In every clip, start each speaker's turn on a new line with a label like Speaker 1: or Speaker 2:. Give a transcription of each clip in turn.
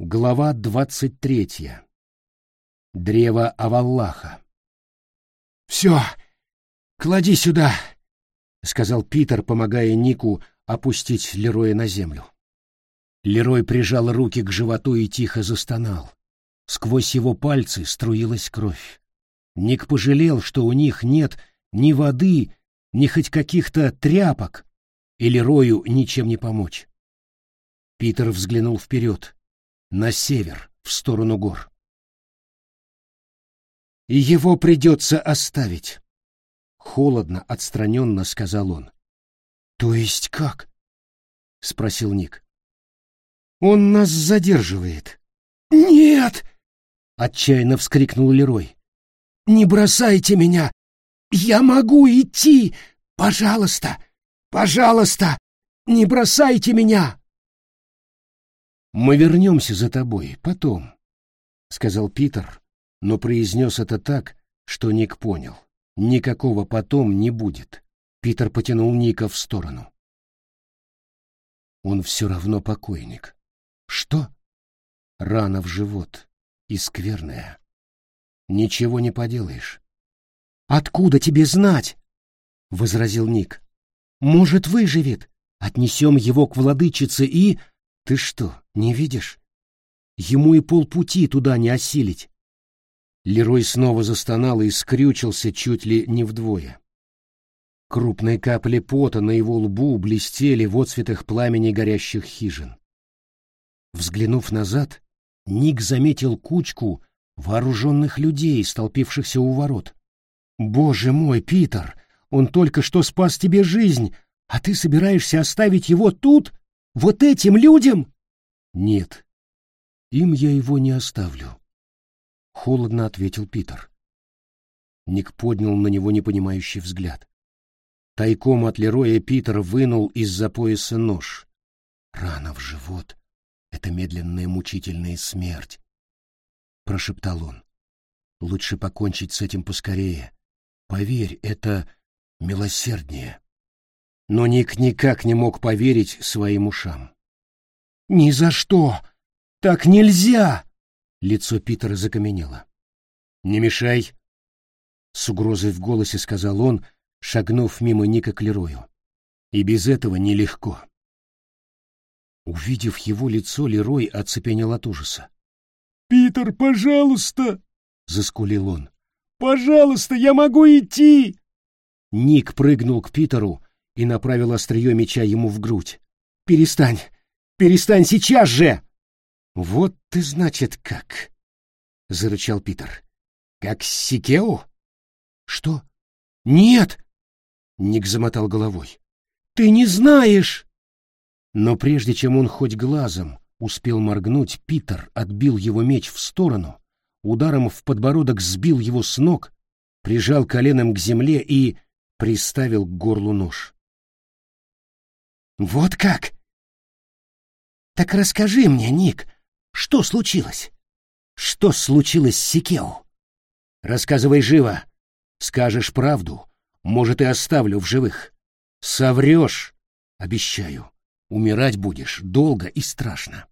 Speaker 1: Глава двадцать третья. Древо Аваллаха. «Все, клади сюда», — сказал Питер, помогая Нику опустить Лероя на землю. Лерой прижал руки к животу и тихо застонал. Сквозь его пальцы струилась кровь. Ник пожалел, что у них нет ни воды, ни хоть каких-то тряпок, и Лерою ничем не помочь. Питер взглянул вперед, на север, в сторону гор. «И его придется оставить», — холодно, отстраненно сказал он. «То есть как?» — спросил Ник. «Он нас задерживает». «Нет!» — отчаянно вскрикнул Лерой. «Не бросайте меня! Я могу идти! Пожалуйста! Пожалуйста! Не бросайте меня!» «Мы вернемся за тобой потом», — сказал Питер, но произнес это так, что Ник понял. Никакого потом не будет. Питер потянул Ника в сторону. Он все равно покойник. Что? Рана в живот. И скверная. Ничего не поделаешь. Откуда тебе знать? Возразил Ник. Может, выживет. Отнесем его к владычице и... Ты что, не видишь? Ему и полпути туда не осилить. Лерой снова застонал и скрючился чуть ли не вдвое. Крупные капли пота на его лбу блестели в отцветах пламени горящих хижин. Взглянув назад, Ник заметил кучку вооруженных людей, столпившихся у ворот. «Боже мой, Питер, он только что спас тебе жизнь, а ты собираешься оставить его тут?» Вот этим людям? Нет, им я его не оставлю. Холодно ответил Питер. Ник поднял на него непонимающий взгляд. Тайком от Лероя Питер вынул из-за пояса нож. Рана в живот — это медленная мучительная смерть, — прошептал он. Лучше покончить с этим поскорее. Поверь, это милосерднее. Но Ник никак не мог поверить своим ушам. «Ни за что! Так нельзя!» Лицо Питера закаменело. «Не мешай!» С угрозой в голосе сказал он, шагнув мимо Ника к Лерою. «И без этого нелегко». Увидев его лицо, Лерой оцепенел от ужаса. «Питер, пожалуйста!» — заскулил он. «Пожалуйста, я могу идти!» Ник прыгнул к Питеру, и направил острие меча ему в грудь. «Перестань! Перестань сейчас же!» «Вот ты, значит, как!» — зарычал Питер. «Как Сикео?» «Что? Нет!» — Ник замотал головой. «Ты не знаешь!» Но прежде чем он хоть глазом успел моргнуть, Питер отбил его меч в сторону, ударом в подбородок сбил его с ног, прижал коленом к земле и приставил к горлу нож. Вот как? Так расскажи мне, Ник, что случилось? Что случилось с Сикео? Рассказывай живо. Скажешь правду, может, и оставлю в живых. Соврешь, обещаю, умирать будешь долго и страшно.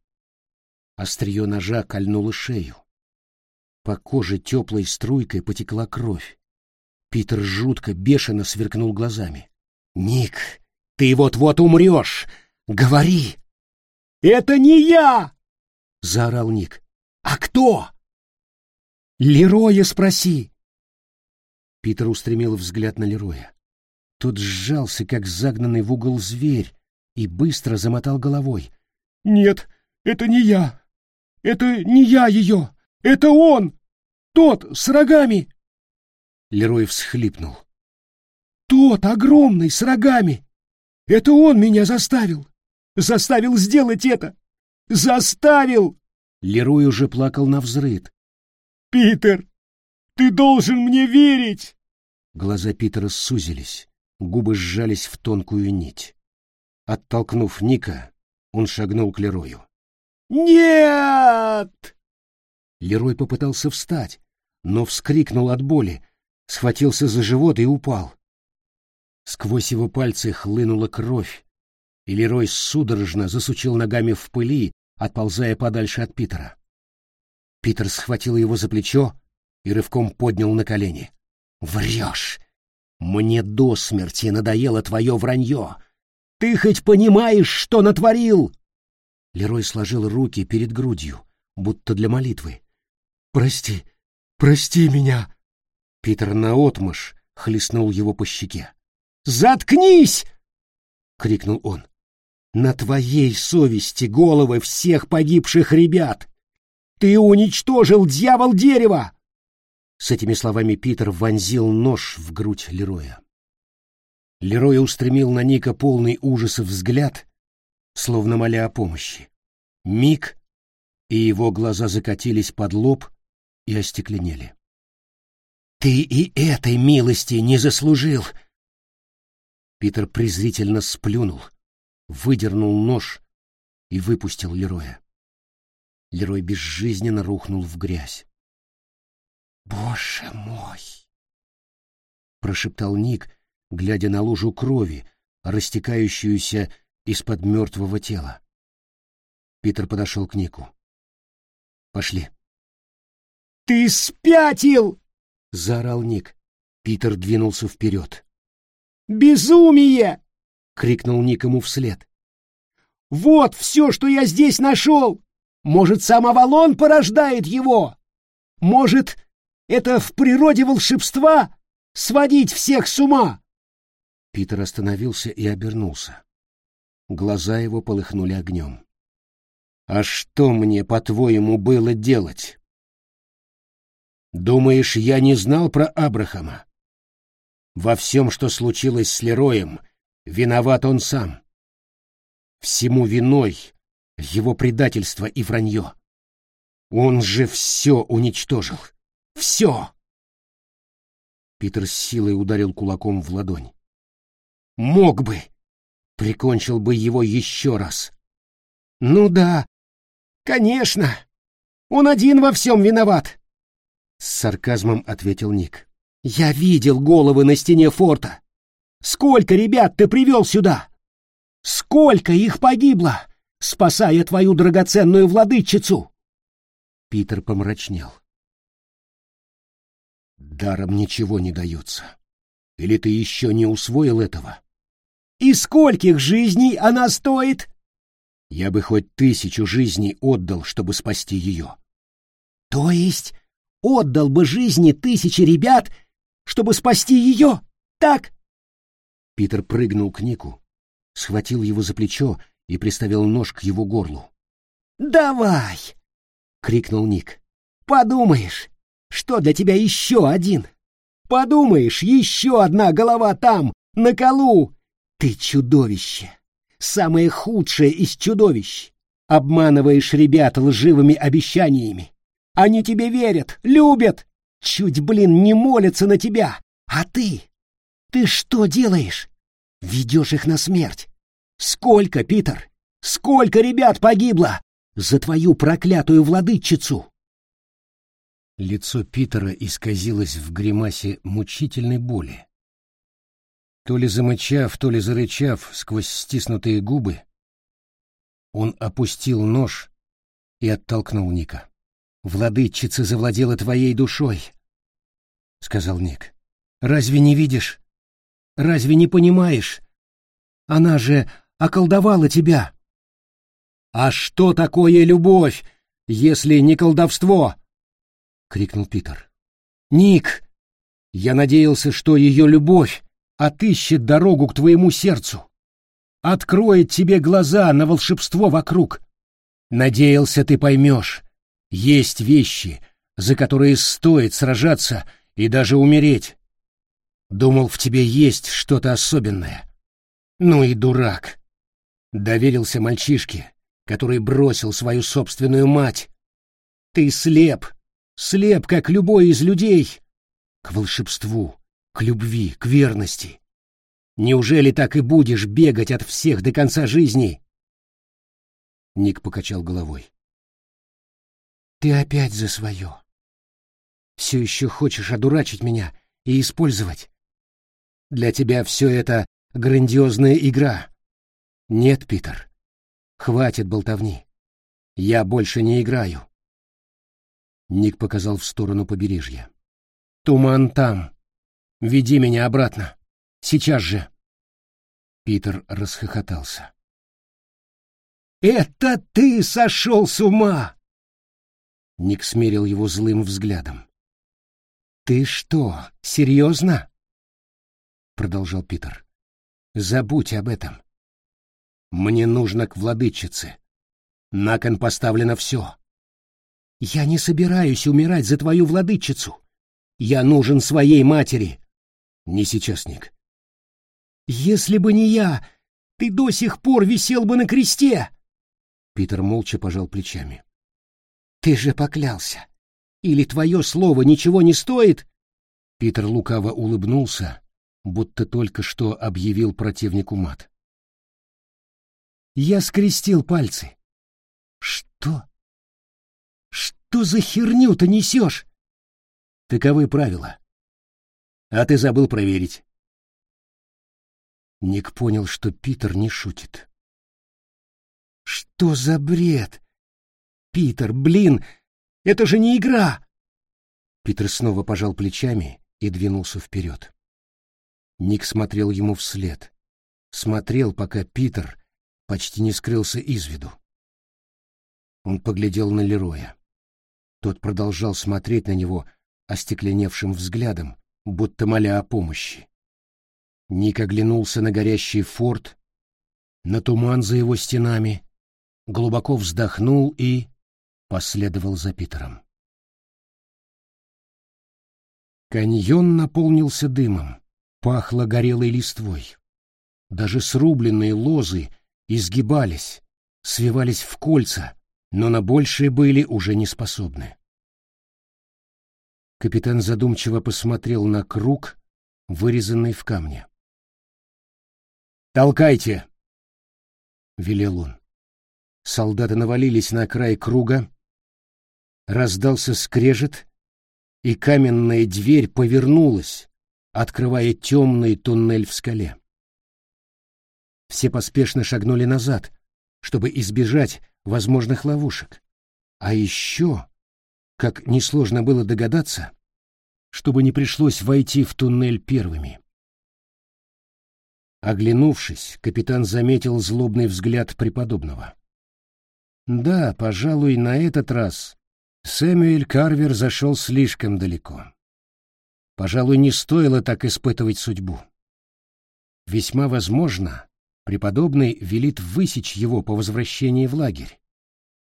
Speaker 1: Острие ножа кольнуло шею. По коже теплой струйкой потекла кровь. Питер жутко, бешено сверкнул глазами. «Ник, ты вот-вот умрешь! Говори!» «Это не я!» — заорал Ник. «А кто?» «Лероя спроси!» Питер устремил взгляд на Лероя. Тот сжался, как загнанный в угол зверь, и быстро замотал головой. «Нет, это не я! Это не я ее! Это он! Тот, с рогами!» Лерой всхлипнул. «Тот огромный, с рогами! Это он меня заставил! Заставил сделать это! Заставил!» Лерой уже плакал на взрыд. «Питер, ты должен мне верить!» Глаза Питера сузились, губы сжались в тонкую нить. Оттолкнув Ника, он шагнул к Лерою. «Нет!» Лерой попытался встать, но вскрикнул от боли, схватился за живот и упал. Сквозь его пальцы хлынула кровь, и Лерой судорожно засучил ногами в пыли, отползая подальше от Питера. Питер схватил его за плечо и рывком поднял на колени. «Врешь! Мне до смерти надоело твое вранье! Ты хоть понимаешь, что натворил?» Лерой сложил руки перед грудью, будто для молитвы. «Прости, прости меня!» Питер наотмашь хлестнул его по щеке. «Заткнись!» — крикнул он. «На твоей совести головы всех погибших ребят! Ты уничтожил дьявол дерева!» С этими словами Питер вонзил нож в грудь Лероя. Лерой устремил на Ника полный ужаса взгляд, словно моля о помощи. Миг, и его глаза закатились под лоб и остекленели. «Ты и этой милости не заслужил!» Питер презрительно сплюнул, выдернул нож и выпустил Лероя. Лерой безжизненно рухнул в грязь. «Боже мой!» — прошептал Ник, глядя на лужу крови, растекающуюся из-под мертвого тела. Питер подошел к Нику. «Пошли». «Ты спятил!» — заорал Ник. Питер двинулся вперед. «Безумие!» — крикнул Ник ему вслед. «Вот все, что я здесь нашел! Может, сам Авалон порождает его? Может, это в природе волшебства сводить всех с ума?» Питер остановился и обернулся. Глаза его полыхнули огнем. «А что мне, по-твоему, было делать?» «Думаешь, я не знал про Абрахама? Во всем, что случилось с Лероем, виноват он сам. Всему виной его предательство и вранье. Он же все уничтожил. Все!» Питер с силой ударил кулаком в ладонь. «Мог бы!» Прикончил бы его еще раз. «Ну да, конечно! Он один во всем виноват!» С сарказмом ответил Ник. «Я видел головы на стене форта. Сколько ребят ты привел сюда? Сколько их погибло, спасая твою драгоценную владычицу?» Питер помрачнел. «Даром ничего не дается. Или ты еще не усвоил этого?» «И скольких жизней она стоит?» «Я бы хоть тысячу жизней отдал, чтобы спасти ее». «То есть отдал бы жизни тысячи ребят, чтобы спасти ее, так?» Питер прыгнул к Нику, схватил его за плечо и приставил нож к его горлу. «Давай!» — крикнул Ник. «Подумаешь, что для тебя еще один? Подумаешь, еще одна голова там, на колу! Ты чудовище! Самое худшее из чудовищ! Обманываешь ребят лживыми обещаниями, они тебе верят, любят, чуть, блин, не молятся на тебя. А ты? Ты что делаешь? Ведешь их на смерть. Сколько, Питер? Сколько ребят погибло за твою проклятую владычицу? Лицо Питера исказилось в гримасе мучительной боли. То ли замычав, то ли зарычав сквозь стиснутые губы, он опустил нож и оттолкнул Ника. Владычица завладела твоей душой, — сказал Ник. Разве не видишь? Разве не понимаешь? Она же околдовала тебя. А что такое любовь, если не колдовство? — крикнул Питер. Ник, я надеялся, что ее любовь отыщет дорогу к твоему сердцу, откроет тебе глаза на волшебство вокруг. Надеялся, ты поймешь, есть вещи, за которые стоит сражаться и даже умереть. Думал, в тебе есть что-то особенное. Ну и дурак. Доверился мальчишке, который бросил свою собственную мать. Ты слеп, слеп, как любой из людей. К волшебству, к любви, к верности. Неужели так и будешь бегать от всех до конца жизни? Ник покачал головой. Ты опять за свое. Все еще хочешь одурачить меня и использовать. Для тебя все это грандиозная игра. Нет, Питер, хватит болтовни. Я больше не играю. Ник показал в сторону побережья. Туман там. Веди меня обратно. Сейчас же. Питер расхохотался. «Это ты сошел с ума!» Ник смерил его злым взглядом. «Ты что, серьезно?» Продолжал Питер. «Забудь об этом. Мне нужно к владычице. На кон поставлено все. Я не собираюсь умирать за твою владычицу. Я нужен своей матери. Не сейчас, Ник. Если бы не я, ты до сих пор висел бы на кресте. Питер молча пожал плечами. Ты же поклялся. Или твое слово ничего не стоит? Питер лукаво улыбнулся, будто только что объявил противнику мат. Я скрестил пальцы. Что? Что за херню ты несешь? Таковы правила. А ты забыл проверить. Ник понял, что Питер не шутит. Что за бред? Питер, блин, это же не игра! Питер снова пожал плечами и двинулся вперед. Ник смотрел ему вслед. Смотрел, пока Питер почти не скрылся из виду. Он поглядел на Лероя. Тот продолжал смотреть на него остекленевшим взглядом, будто моля о помощи. Ник оглянулся на горящий форт, на туман за его стенами, глубоко вздохнул и последовал за Питером. Каньон наполнился дымом, пахло горелой листвой. Даже срубленные лозы изгибались, свивались в кольца, но на большее были уже не способны. Капитан задумчиво посмотрел на круг, вырезанный в камне. «Толкайте!» — велел он. Солдаты навалились на край круга, раздался скрежет, и каменная дверь повернулась, открывая темный туннель в скале. Все поспешно шагнули назад, чтобы избежать возможных ловушек. А еще, как несложно было догадаться, чтобы не пришлось войти в туннель первыми. Оглянувшись, капитан заметил злобный взгляд преподобного. Да, пожалуй, на этот раз Сэмюэль Карвер зашел слишком далеко. Пожалуй, не стоило так испытывать судьбу. Весьма возможно, преподобный велит высечь его по возвращении в лагерь.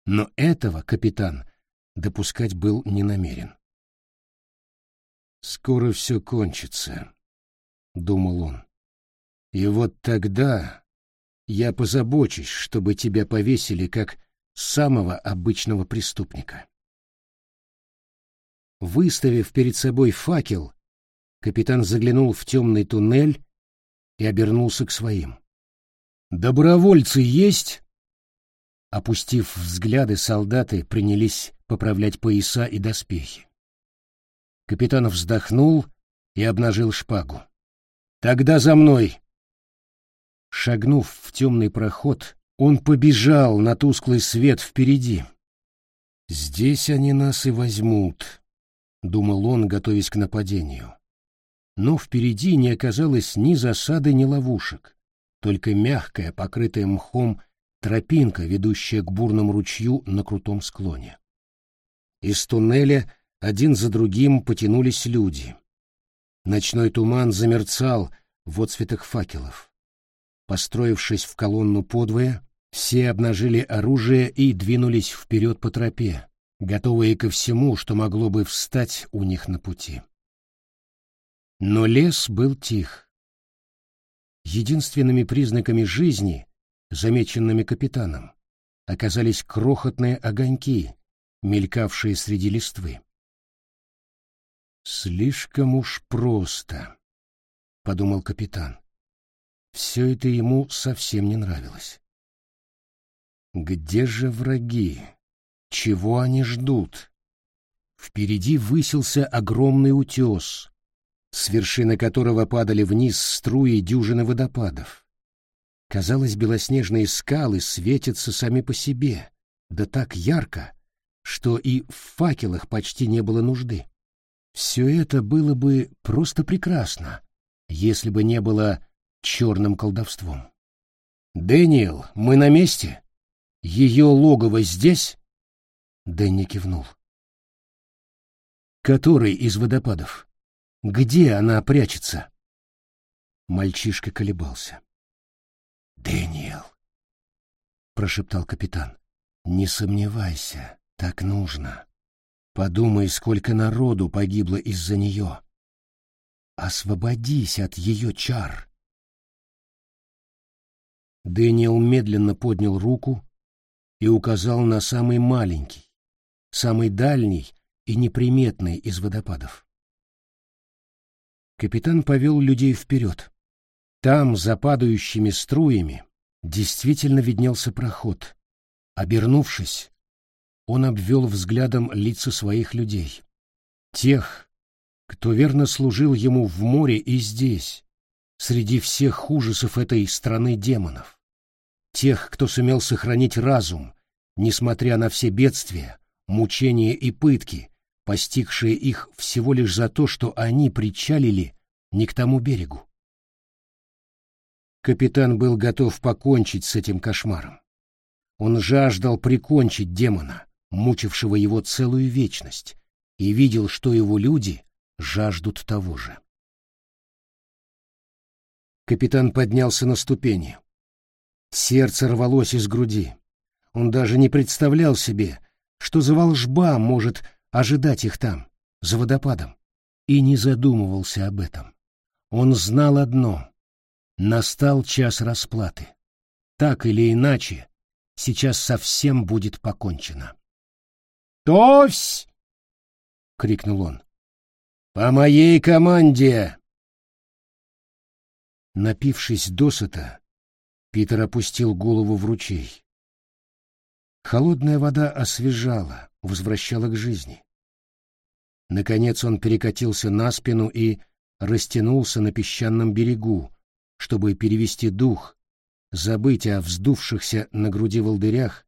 Speaker 1: Но этого капитан допускать был не намерен. «Скоро все кончится», — думал он. И вот тогда я позабочусь, чтобы тебя повесили как самого обычного преступника. Выставив перед собой факел, капитан заглянул в темный туннель и обернулся к своим. «Добровольцы есть?» Опустив взгляды, солдаты принялись поправлять пояса и доспехи. Капитан вздохнул и обнажил шпагу. «Тогда за мной!» Шагнув в темный проход, он побежал на тусклый свет впереди. «Здесь они нас и возьмут», — думал он, готовясь к нападению. Но впереди не оказалось ни засады, ни ловушек, только мягкая, покрытая мхом, тропинка, ведущая к бурному ручью на крутом склоне. Из туннеля один за другим потянулись люди. Ночной туман замерцал в отцветах факелов. Построившись в колонну подвое, все обнажили оружие и двинулись вперед по тропе, готовые ко всему, что могло бы встать у них на пути. Но лес был тих. Единственными признаками жизни, замеченными капитаном, оказались крохотные огоньки, мелькавшие среди листвы. «Слишком уж просто», — подумал капитан. Все это ему совсем не нравилось. Где же враги? Чего они ждут? Впереди высился огромный утес, с вершины которого падали вниз струи дюжины водопадов. Казалось, белоснежные скалы светятся сами по себе, да так ярко, что и в факелах почти не было нужды. Все это было бы просто прекрасно, если бы не было черным колдовством. «Дэниел, мы на месте? Ее логово здесь?» Дэнни кивнул. «Который из водопадов? Где она прячется?» Мальчишка колебался. «Дэниел», — прошептал капитан, — «не сомневайся, так нужно. Подумай, сколько народу погибло из-за нее. Освободись от ее чар». Дэниел медленно поднял руку и указал на самый маленький, самый дальний и неприметный из водопадов. Капитан повел людей вперед. Там, за падающими струями, действительно виднелся проход. Обернувшись, он обвел взглядом лица своих людей. Тех, кто верно служил ему в море и здесь, среди всех ужасов этой страны демонов. Тех, кто сумел сохранить разум, несмотря на все бедствия, мучения и пытки, постигшие их всего лишь за то, что они причалили не к тому берегу. Капитан был готов покончить с этим кошмаром. Он жаждал прикончить демона, мучившего его целую вечность, и видел, что его люди жаждут того же. Капитан поднялся на ступени. Сердце рвалось из груди. Он даже не представлял себе, что за волжба может ожидать их там, за водопадом, и не задумывался об этом. Он знал одно Настал час расплаты. Так или иначе, сейчас совсем будет покончено. «Товсь!» — крикнул он. «По моей команде!» Напившись досыта, Питер опустил голову в ручей. Холодная вода освежала, возвращала к жизни. Наконец он перекатился на спину и растянулся на песчаном берегу, чтобы перевести дух, забыть о вздувшихся на груди волдырях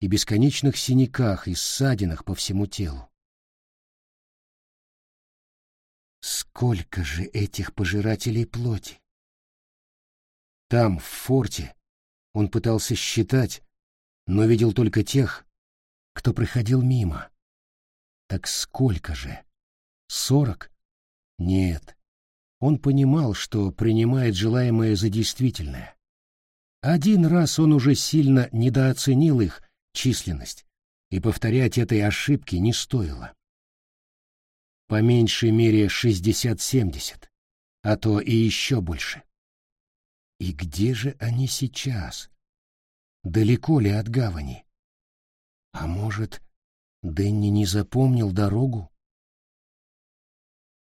Speaker 1: и бесконечных синяках и ссадинах по всему телу. Сколько же этих пожирателей плоти? Там, в форте, он пытался считать, но видел только тех, кто проходил мимо. Так сколько же? Сорок? Нет, он понимал, что принимает желаемое за действительное. Один раз он уже сильно недооценил их численность, и повторять этой ошибки не стоило. По меньшей мере шестьдесят-семьдесят, а то и еще больше. И где же они сейчас? Далеко ли от гавани? А может, Дэнни не запомнил дорогу?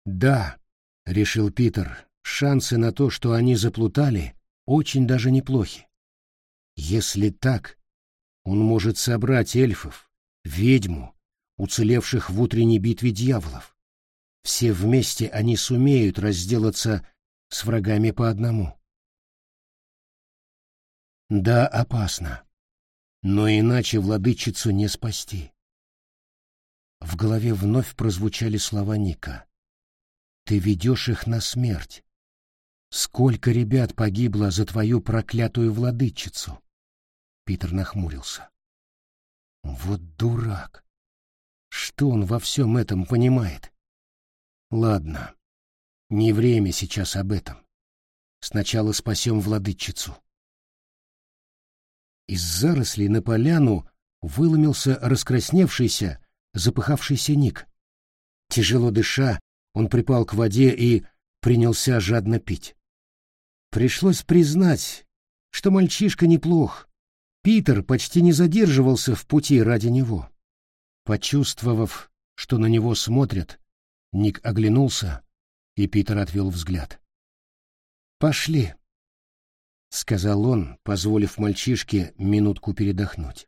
Speaker 1: Да, — решил Питер, — шансы на то, что они заплутали, очень даже неплохи. Если так, он может собрать эльфов, ведьму, уцелевших в утренней битве дьяволов. Все вместе они сумеют разделаться с врагами по одному. Да, опасно. Но иначе владычицу не спасти. В голове вновь прозвучали слова Ника. Ты ведешь их на смерть. Сколько ребят погибло за твою проклятую владычицу? Питер нахмурился. Вот дурак. Что он во всем этом понимает? Ладно, не время сейчас об этом. Сначала спасем владычицу. Из зарослей на поляну выломился раскрасневшийся, запыхавшийся Ник. Тяжело дыша, он припал к воде и принялся жадно пить. Пришлось признать, что мальчишка неплох. Питер почти не задерживался в пути ради него. Почувствовав, что на него смотрят, Ник оглянулся, и Питер отвел взгляд. «Пошли», — сказал он, позволив мальчишке минутку передохнуть.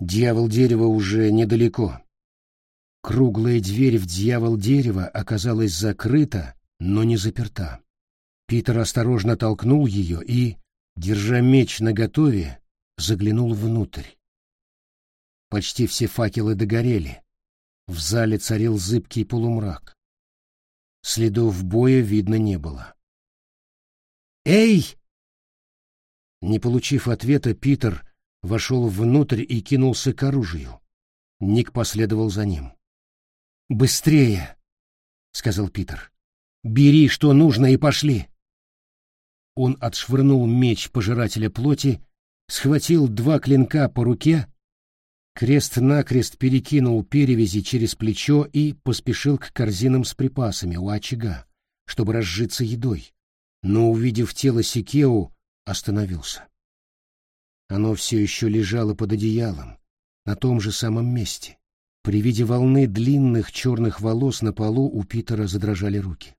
Speaker 1: Дьявол дерева уже недалеко. Круглая дверь в дьявол дерева оказалась закрыта, но не заперта. Питер осторожно толкнул ее и, держа меч наготове, заглянул внутрь. Почти все факелы догорели. В зале царил зыбкий полумрак. Следов боя видно не было. «Эй!» Не получив ответа, Питер вошел внутрь и кинулся к оружию. Ник последовал за ним. «Быстрее!» — сказал Питер. «Бери, что нужно, и пошли!» Он отшвырнул меч пожирателя плоти, схватил два клинка по руке, крест-накрест перекинул перевязи через плечо и поспешил к корзинам с припасами у очага, чтобы разжиться едой, но, увидев тело Сикеу, остановился. Оно все еще лежало под одеялом, на том же самом месте. При виде волны длинных черных волос на полу у Питера задрожали руки.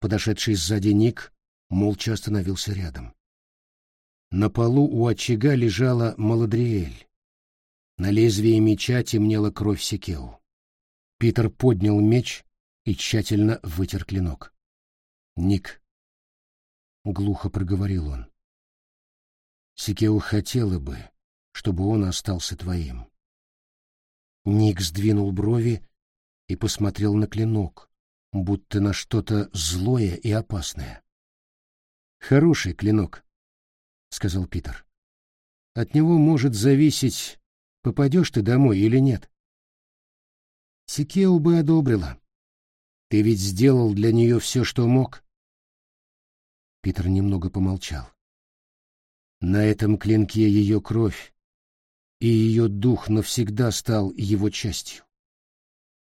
Speaker 1: Подошедший сзади Ник молча остановился рядом. На полу у очага лежала Маладриэль. На лезвии меча темнела кровь Секеу. Питер поднял меч и тщательно вытер клинок. «Ник», — глухо проговорил он, — «Секеу хотела бы, чтобы он остался твоим. Ник сдвинул брови и посмотрел на клинок, будто на что-то злое и опасное. «Хороший клинок», — сказал Питер. «От него может зависеть, попадешь ты домой или нет». Сикеу бы одобрила. Ты ведь сделал для нее все, что мог. Питер немного помолчал. На этом клинке ее кровь, и ее дух навсегда стал его частью.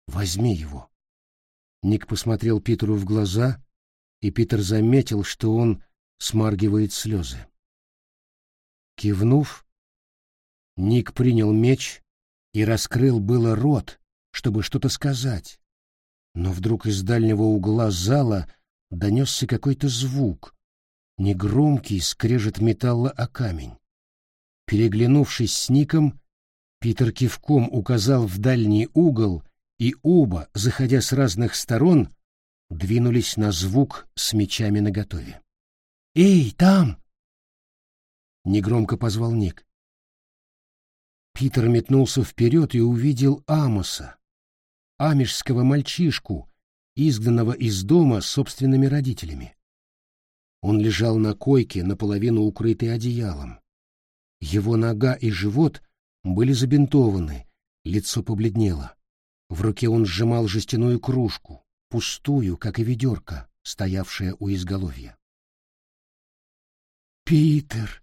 Speaker 1: Возьми его. Ник посмотрел Питеру в глаза, и Питер заметил, что он смаргивает слезы. Кивнув, Ник принял меч и раскрыл было рот, чтобы что-то сказать. Но вдруг из дальнего угла зала донесся какой-то звук, негромкий скрежет металла о камень. Переглянувшись с Ником, Питер кивком указал в дальний угол, и оба, заходя с разных сторон, двинулись на звук с мечами наготове. «Эй, там!» — негромко позвал Ник. Питер метнулся вперед и увидел Амоса, амишского мальчишку, изгнанного из дома собственными родителями. Он лежал на койке, наполовину укрытый одеялом. Его нога и живот были забинтованы, лицо побледнело. В руке он сжимал жестяную кружку, пустую, как и ведерко, стоявшее у изголовья. «Питер!»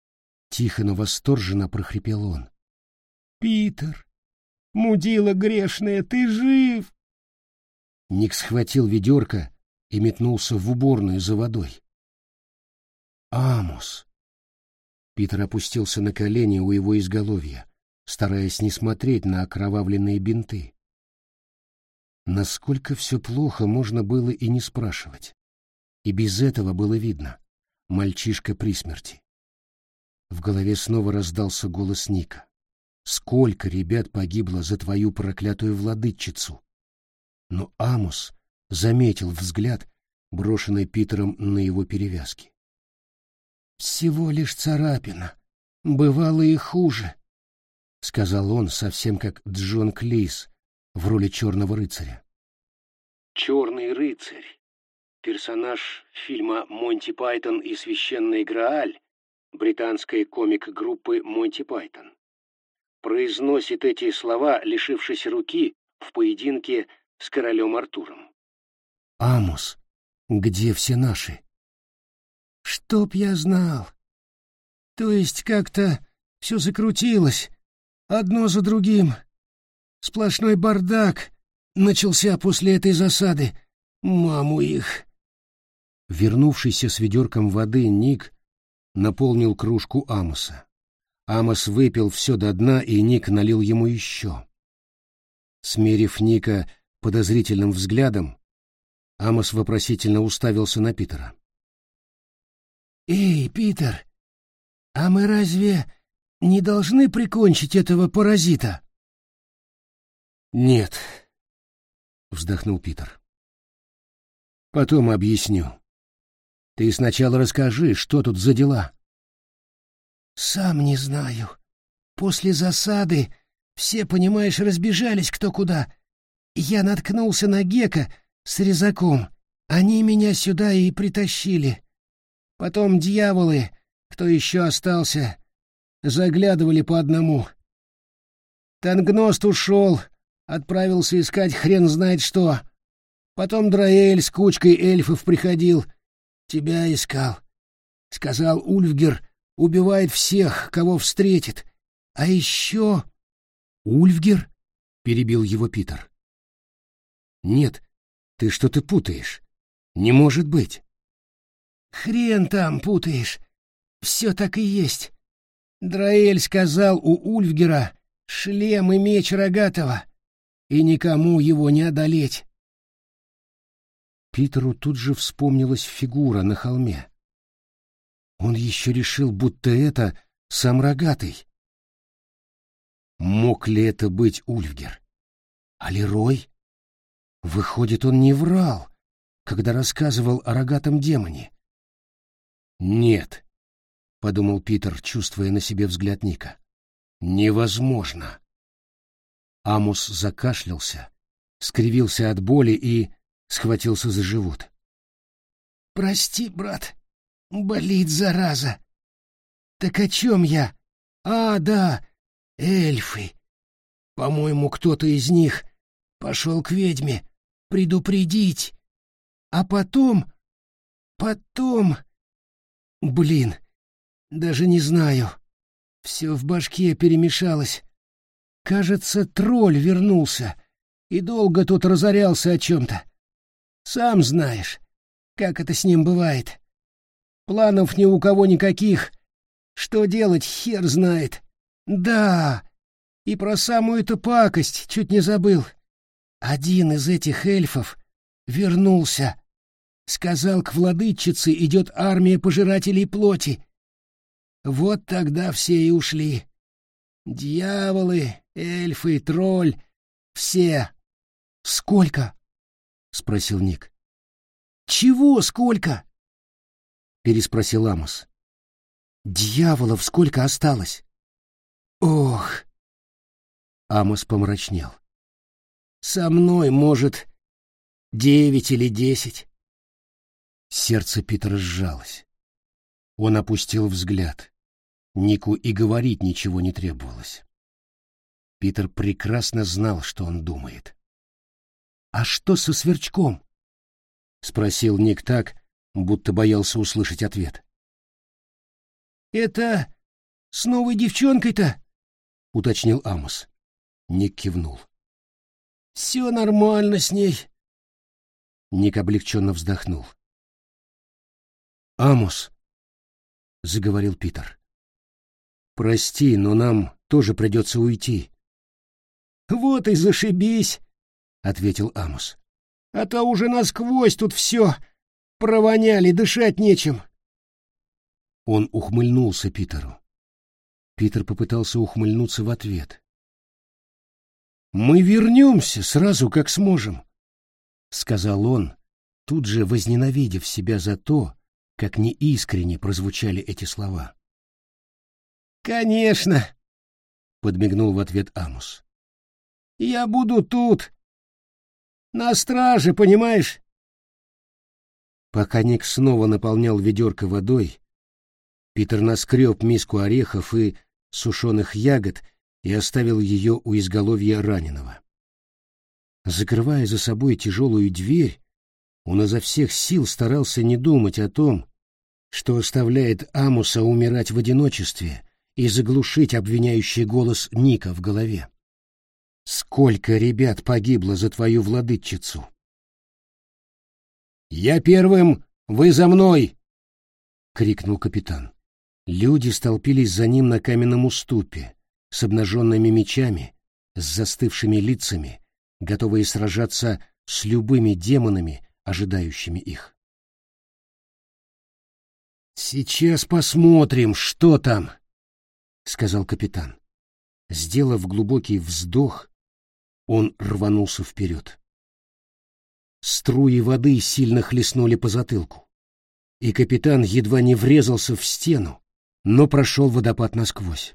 Speaker 1: — тихо, но восторженно прохрипел он. «Питер! Мудила грешная, ты жив!» Ник схватил ведерко и метнулся в уборную за водой. «Амус!» Питер опустился на колени у его изголовья, стараясь не смотреть на окровавленные бинты. Насколько все плохо, можно было и не спрашивать. И без этого было видно. Мальчишка при смерти. В голове снова раздался голос Ника. «Сколько ребят погибло за твою проклятую владычицу?» Но Амос заметил взгляд, брошенный Питером на его перевязки. Всего лишь царапина. Бывало и хуже, — сказал он, совсем как Джон Клис в роли черного рыцаря. Черный рыцарь. Персонаж фильма «Монти Пайтон и священный Грааль» британской комик-группы «Монти Пайтон». Произносит эти слова, лишившись руки, в поединке с королем Артуром. «Амус, где все наши?» Чтоб я знал. То есть как-то все закрутилось, одно за другим. Сплошной бардак начался после этой засады. Маму их. Вернувшийся с ведерком воды Ник наполнил кружку Амоса. Амос выпил все до дна, и Ник налил ему еще. Смерив Ника подозрительным взглядом, Амос вопросительно уставился на Питера. «Эй, Питер, а мы разве не должны прикончить этого паразита?» «Нет», — вздохнул Питер. «Потом объясню. Ты сначала расскажи, что тут за дела». «Сам не знаю. После засады Все, понимаешь, разбежались кто куда. Я наткнулся на Гека с резаком. Они меня сюда и притащили. Потом дьяволы, кто еще остался, заглядывали по одному. Тангност ушел, отправился искать хрен знает что. Потом Драэль с кучкой эльфов приходил, тебя искал. Сказал Ульфгер, убивает всех, кого встретит. А еще... Ульфгер? Перебил его Питер. Нет, ты что-то путаешь. Не может быть. Хрен там путаешь. Все так и есть. Драэль сказал у Ульфгера шлем и меч Рогатого, и никому его не одолеть. Питеру тут же вспомнилась фигура на холме. Он еще решил, будто это сам Рогатый. Мог ли это быть Ульфгер? А Лерой? Выходит, он не врал, когда рассказывал о рогатом демоне. «Нет», — подумал Питер, чувствуя на себе взгляд Ника. «Невозможно». Амус закашлялся, скривился от боли и схватился за живот. «Прости, брат, болит зараза. Так о чем я? А, да, эльфы. По-моему, кто-то из них пошел к ведьме предупредить. А потом... Потом... Блин, даже не знаю. Все в башке перемешалось. Кажется, тролль вернулся и долго тут разорялся о чем-то. Сам знаешь, как это с ним бывает. Планов ни у кого никаких. Что делать, хер знает. Да, и про самую эту пакость чуть не забыл. Один из этих эльфов вернулся. Сказал, к владычице идет армия пожирателей плоти. Вот тогда все и ушли. Дьяволы, эльфы, тролль — все. Сколько? — спросил Ник. Чего сколько? — переспросил Амос. Дьяволов сколько осталось? Ох! Амос помрачнел. Со мной, может, девять или десять. Сердце Питера сжалось. Он опустил взгляд. Нику и говорить ничего не требовалось. Питер прекрасно знал, что он думает. «А что со сверчком?» — спросил Ник так, будто боялся услышать ответ. «Это с новой девчонкой-то?» — уточнил Амос. Ник кивнул. «Все нормально с ней». Ник облегченно вздохнул. «Амос», — заговорил Питер. «Прости, но нам тоже придется уйти». «Вот и зашибись», — ответил Амос. «А то уже насквозь тут все провоняли, дышать нечем». Он ухмыльнулся Питеру. Питер попытался ухмыльнуться в ответ. «Мы вернемся сразу, как сможем», — сказал он, тут же возненавидев себя за то, как неискренне прозвучали эти слова. «Конечно!» — подмигнул в ответ Амус. «Я буду тут, на страже, понимаешь?» Пока Ник снова наполнял ведерко водой, Питер наскреб миску орехов и сушеных ягод и оставил ее у изголовья раненого. Закрывая за собой тяжелую дверь, он изо всех сил старался не думать о том, что оставляет Амуса умирать в одиночестве и заглушить обвиняющий голос Ника в голове. «Сколько ребят погибло за твою владычицу?» «Я первым! Вы за мной!» — крикнул капитан. Люди столпились за ним на каменном уступе, с обнаженными мечами, с застывшими лицами, готовые сражаться с любыми демонами, ожидающими их. «Сейчас посмотрим, что там», — сказал капитан. Сделав глубокий вздох, он рванулся вперед. Струи воды сильно хлестнули по затылку, и капитан едва не врезался в стену, но прошел водопад насквозь.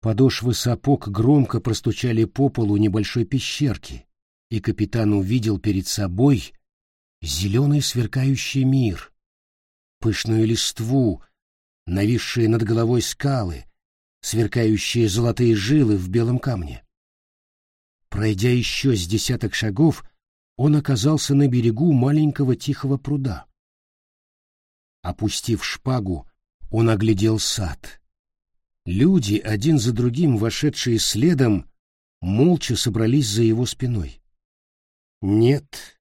Speaker 1: Подошвы сапог громко простучали по полу небольшой пещерки, и капитан увидел перед собой зеленый сверкающий мир, пышную листву, нависшие над головой скалы, сверкающие золотые жилы в белом камне. Пройдя еще с десяток шагов, он оказался на берегу маленького тихого пруда. Опустив шпагу, он оглядел сад. Люди, один за другим вошедшие следом, молча собрались за его спиной. Нет,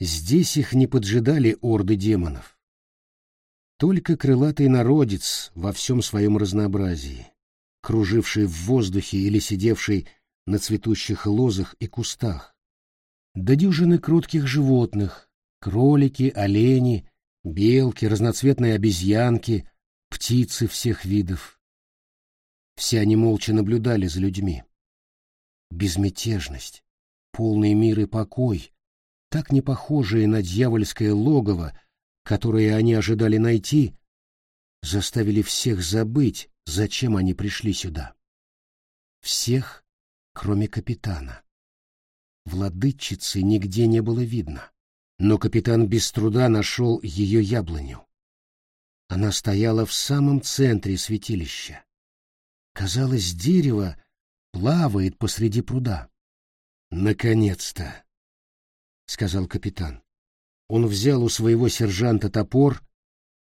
Speaker 1: здесь их не поджидали орды демонов. Только крылатый народец во всем своем разнообразии, круживший в воздухе или сидевший на цветущих лозах и кустах, да дюжины кротких животных, кролики, олени, белки, разноцветные обезьянки, птицы всех видов. Все они молча наблюдали за людьми. Безмятежность, полный мир и покой, так не похожие на дьявольское логово, которое они ожидали найти, заставили всех забыть, зачем они пришли сюда. Всех, кроме капитана. Владычицы нигде не было видно, но капитан без труда нашел ее яблоню. Она стояла в самом центре святилища. Казалось, дерево плавает посреди пруда. «Наконец-то!» — сказал капитан. Он взял у своего сержанта топор,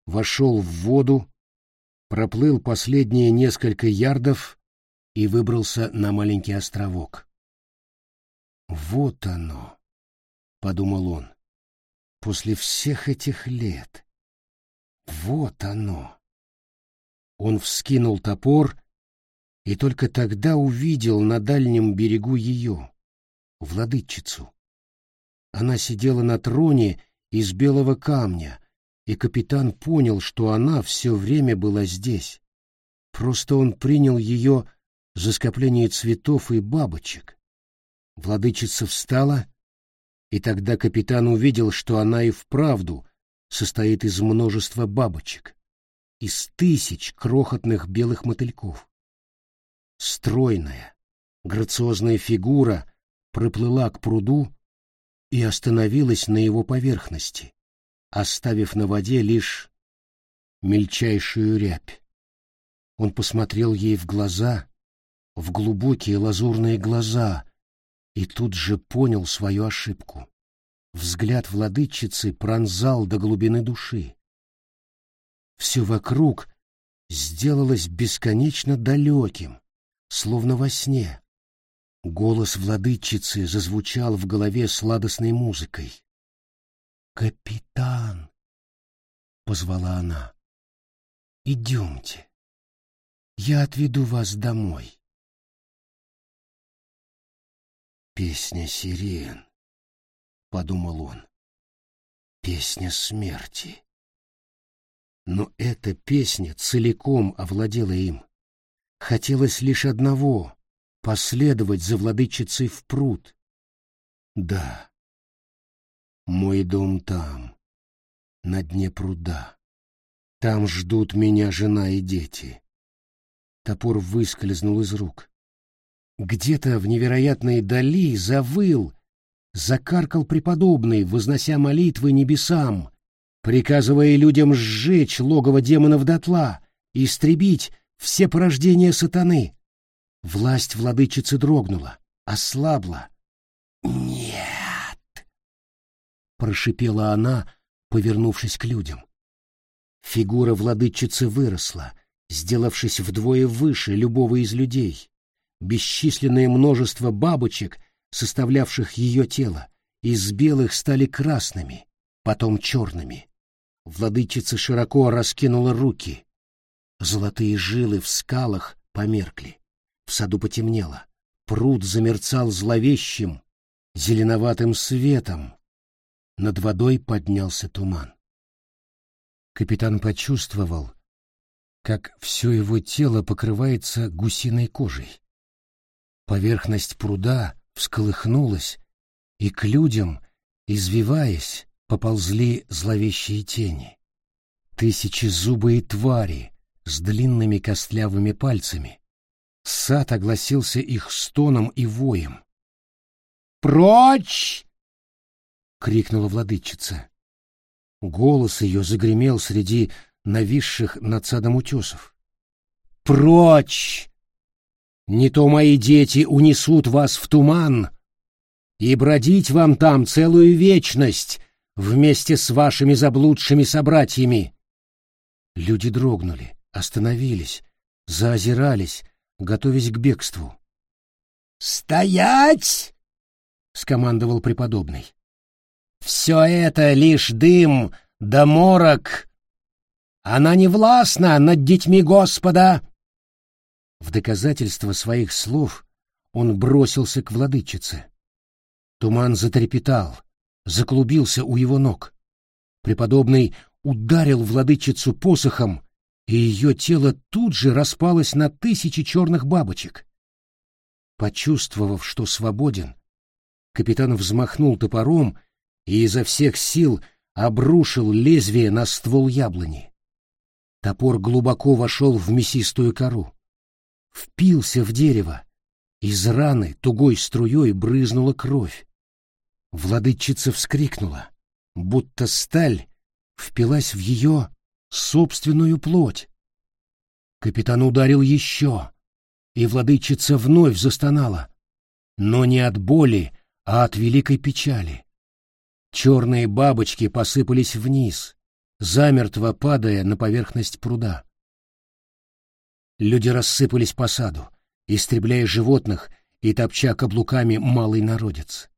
Speaker 1: вошел в воду, проплыл последние несколько ярдов и выбрался на маленький островок. «Вот оно!» — подумал он. «После всех этих лет! Вот оно!» Он вскинул топор и только тогда увидел на дальнем берегу ее, владычицу. Она сидела на троне из белого камня, и капитан понял, что она все время была здесь. Просто он принял ее за скопление цветов и бабочек. Владычица встала, и тогда капитан увидел, что она и вправду состоит из множества бабочек, из тысяч крохотных белых мотыльков. Стройная, грациозная фигура проплыла к пруду и остановилась на его поверхности, оставив на воде лишь мельчайшую рябь. Он посмотрел ей в глаза, в глубокие лазурные глаза, и тут же понял свою ошибку. Взгляд владычицы пронзал до глубины души. Все вокруг сделалось бесконечно далеким, словно во сне. Голос владычицы зазвучал в голове сладостной музыкой. «Капитан!» — позвала она. «Идемте, я отведу вас домой». «Песня сирен», — подумал он. «Песня смерти». Но эта песня целиком овладела им. Хотелось лишь одного — последовать за владычицей в пруд. Да, мой дом там, на дне пруда. Там ждут меня жена и дети. Топор выскользнул из рук. Где-то в невероятной дали завыл, закаркал преподобный, вознося молитвы небесам, приказывая людям сжечь логово демонов дотла, истребить все порождения сатаны. Власть владычицы дрогнула, ослабла. «Нет!» — прошипела она, повернувшись к людям. Фигура владычицы выросла, сделавшись вдвое выше любого из людей бесчисленное множество бабочек, составлявших ее тело, из белых стали красными, потом черными. Владычица широко раскинула руки. Золотые жилы в скалах померкли. В саду потемнело. Пруд замерцал зловещим, зеленоватым светом. Над водой поднялся туман. Капитан почувствовал, как все его тело покрывается гусиной кожей. Поверхность пруда всколыхнулась, и к людям, извиваясь, поползли зловещие тени. Тысячи зубые твари с длинными костлявыми пальцами, Сад огласился их стоном и воем. «Прочь!» — крикнула владычица. Голос ее загремел среди нависших над садом утесов. «Прочь! Не то мои дети унесут вас в туман, и бродить вам там целую вечность вместе с вашими заблудшими собратьями!» Люди дрогнули, остановились, заозирались, готовясь к бегству. «Стоять!» — скомандовал преподобный. «Все это лишь дым да морок. Она не властна над детьми Господа!» В доказательство своих слов он бросился к владычице. Туман затрепетал, заклубился у его ног. Преподобный ударил владычицу посохом, и ее тело тут же распалось на тысячи черных бабочек. Почувствовав, что свободен, капитан взмахнул топором и изо всех сил обрушил лезвие на ствол яблони. Топор глубоко вошел в мясистую кору, впился в дерево, из раны тугой струей брызнула кровь. Владычица вскрикнула, будто сталь впилась в ее собственную плоть. Капитан ударил еще, и владычица вновь застонала, но не от боли, а от великой печали. Черные бабочки посыпались вниз, замертво падая на поверхность пруда. Люди рассыпались по саду, истребляя животных и топча каблуками малый народец.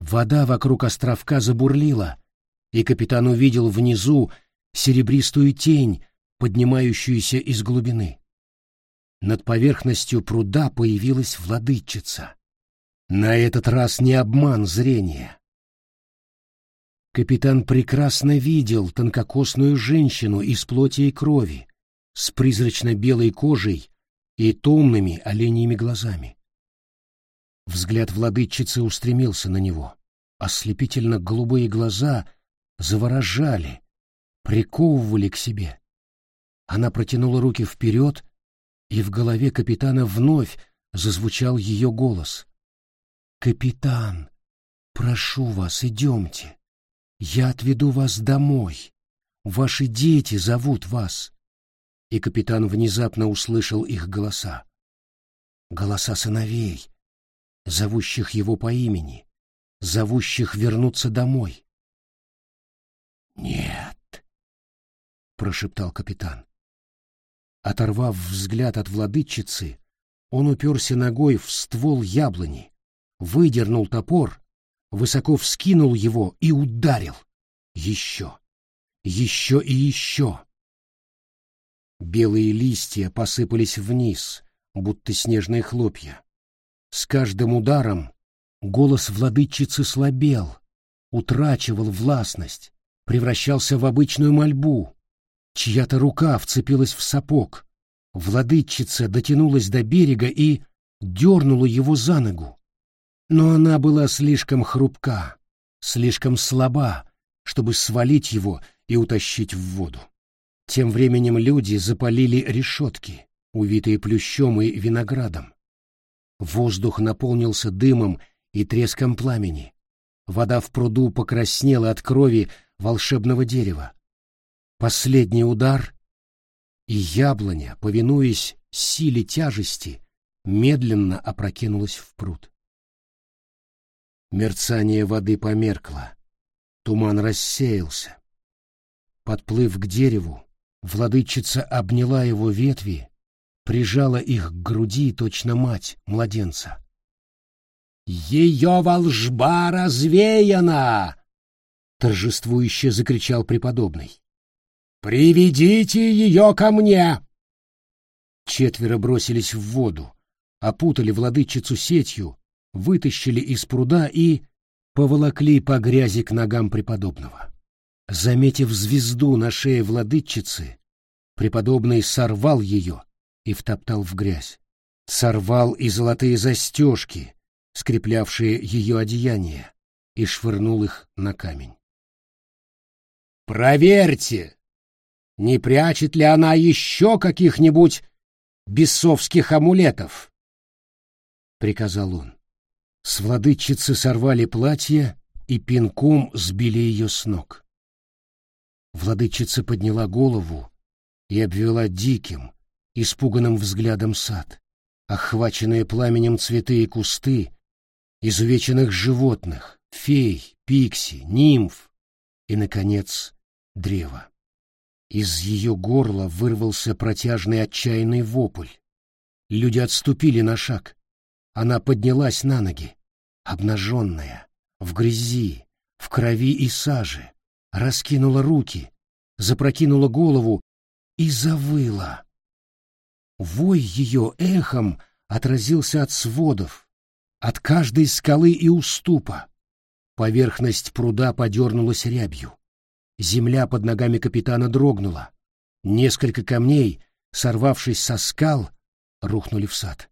Speaker 1: Вода вокруг островка забурлила, и капитан увидел внизу серебристую тень, поднимающуюся из глубины. Над поверхностью пруда появилась владычица. На этот раз не обман зрения. Капитан прекрасно видел тонкокосную женщину из плоти и крови, с призрачно-белой кожей и томными оленьими глазами. Взгляд владычицы устремился на него. Ослепительно-голубые глаза заворожали, приковывали к себе. Она протянула руки вперед, и в голове капитана вновь зазвучал ее голос. «Капитан, прошу вас, идемте. Я отведу вас домой. Ваши дети зовут вас». И капитан внезапно услышал их голоса. Голоса сыновей, зовущих его по имени, зовущих вернуться домой. «Нет», прошептал капитан. Оторвав взгляд от владычицы, он уперся ногой в ствол яблони, выдернул топор, высоко вскинул его и ударил. Еще, еще и еще. Белые листья посыпались вниз, будто снежные хлопья. С каждым ударом голос владычицы слабел, утрачивал властность, превращался в обычную мольбу, Чья-то рука вцепилась в сапог. Владычица дотянулась до берега и дернула его за ногу. Но она была слишком хрупка, слишком слаба, чтобы свалить его и утащить в воду. Тем временем люди запалили решетки, увитые плющом и виноградом. Воздух наполнился дымом и треском пламени. Вода в пруду покраснела от крови волшебного дерева. Последний удар, и яблоня, повинуясь силе тяжести, медленно опрокинулась в пруд. Мерцание воды померкло, туман рассеялся. Подплыв к дереву, владычица обняла его ветви, прижала их к груди точно мать младенца. «Ее волжба развеяна!» — торжествующе закричал преподобный. «Приведите ее ко мне!» Четверо бросились в воду, опутали владычицу сетью, вытащили из пруда и поволокли по грязи к ногам преподобного. Заметив звезду на шее владычицы, преподобный сорвал ее и втоптал в грязь. Сорвал и золотые застежки, скреплявшие ее одеяние, и швырнул их на камень. «Проверьте!» Не прячет ли она еще каких-нибудь бесовских амулетов!» — приказал он. С владычицы сорвали платье и пинком сбили ее с ног. Владычица подняла голову и обвела диким, испуганным взглядом сад, охваченные пламенем цветы и кусты, изувеченных животных, фей, пикси, нимф и, наконец, древо. Из ее горла вырвался протяжный отчаянный вопль. Люди отступили на шаг. Она поднялась на ноги, обнаженная, в грязи, в крови и саже, раскинула руки, запрокинула голову и завыла. Вой ее эхом отразился от сводов, от каждой скалы и уступа. Поверхность пруда подернулась рябью. Земля под ногами капитана дрогнула. Несколько камней, сорвавшись со скал, рухнули в сад.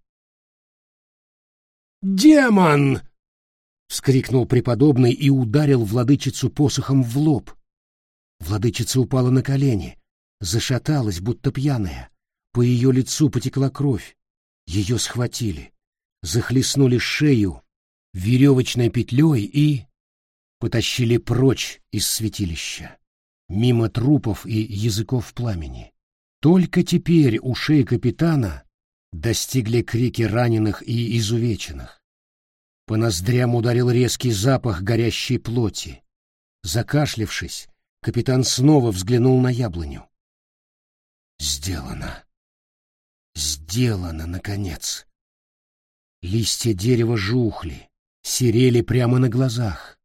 Speaker 1: «Демон!» — вскрикнул преподобный и ударил владычицу посохом в лоб. Владычица упала на колени, зашаталась, будто пьяная. По ее лицу потекла кровь. Ее схватили, захлестнули шею веревочной петлей и потащили прочь из святилища, мимо трупов и языков пламени. Только теперь у шеи капитана достигли крики раненых и изувеченных. По ноздрям ударил резкий запах горящей плоти. Закашлившись, капитан снова взглянул на яблоню. Сделано. Сделано, наконец. Листья дерева жухли, серели прямо на глазах.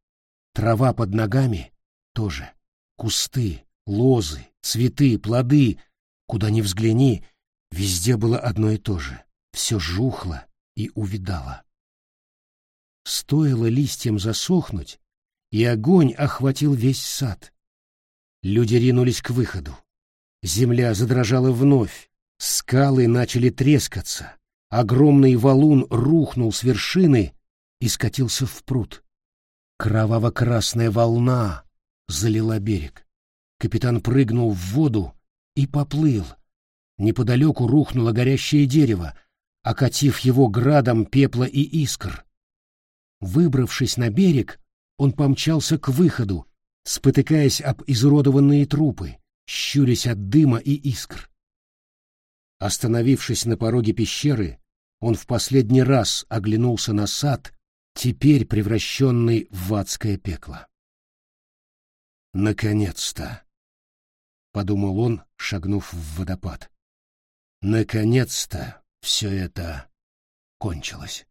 Speaker 1: Трава под ногами тоже. Кусты, лозы, цветы, плоды. Куда ни взгляни, Везде было одно и то же. Все жухло и увидало. Стоило листьям засохнуть, и огонь охватил весь сад. Люди ринулись к выходу. Земля задрожала вновь, скалы начали трескаться, огромный валун рухнул с вершины и скатился в пруд. Кроваво-красная волна залила берег. Капитан прыгнул в воду и поплыл, Неподалеку рухнуло горящее дерево, окатив его градом пепла и искр. Выбравшись на берег, он помчался к выходу, спотыкаясь об изуродованные трупы, щурясь от дыма и искр. Остановившись на пороге пещеры, он в последний раз оглянулся на сад, теперь превращенный в адское пекло. «Наконец-то!» — подумал он, шагнув в водопад. Наконец-то все это кончилось.